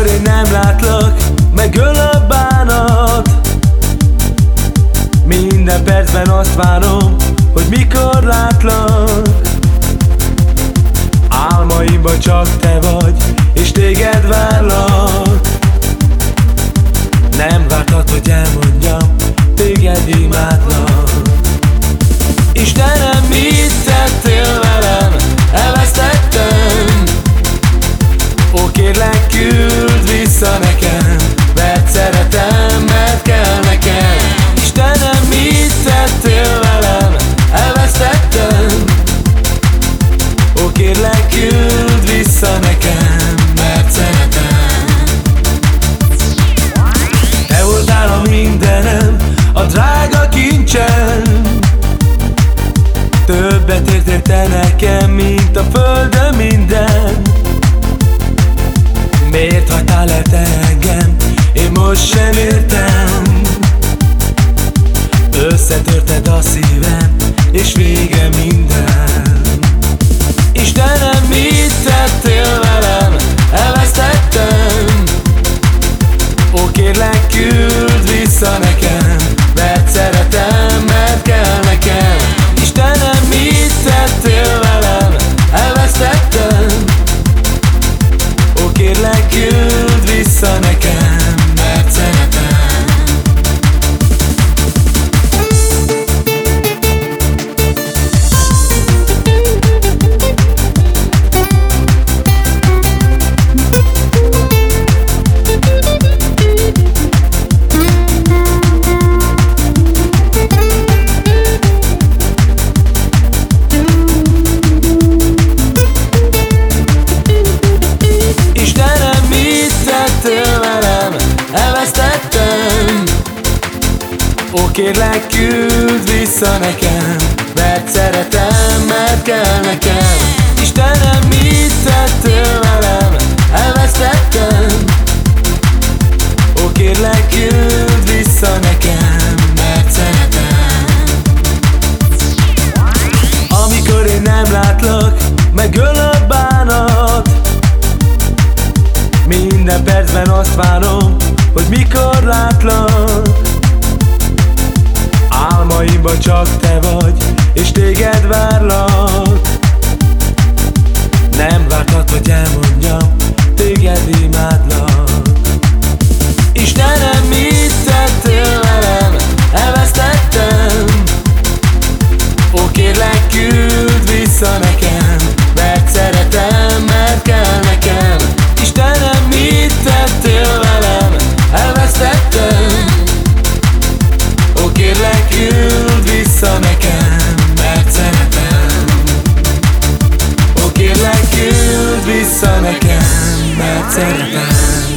én nem látlak, megöl a bánat. Minden percben azt várom, hogy mikor látlak. Álmaimban csak te vagy, és téged várlak. Nem vártad, hogy elmondjam, vissza nekem Mert szeretem Te voltál a mindenem A drága kincsem. Többet értél te nekem, mint a földön minden. Miért hagytál el te engem? Én most sem értem. Összetörted a szívem, és vége minden Ó, kérlek, küld vissza nekem Mert szeretem, mert kell nekem. Istenem, mit tettél velem? Elvesztettem. Ó, kérlek, küld vissza nekem Mert szeretem. Amikor én nem látlak, megöl a bánat. Minden percben azt várom, hogy mikor látlak Álmaimban csak te vagy, és téged várlak. Nem vártad, hogy elmondjam, vissza nekem Mert szeretem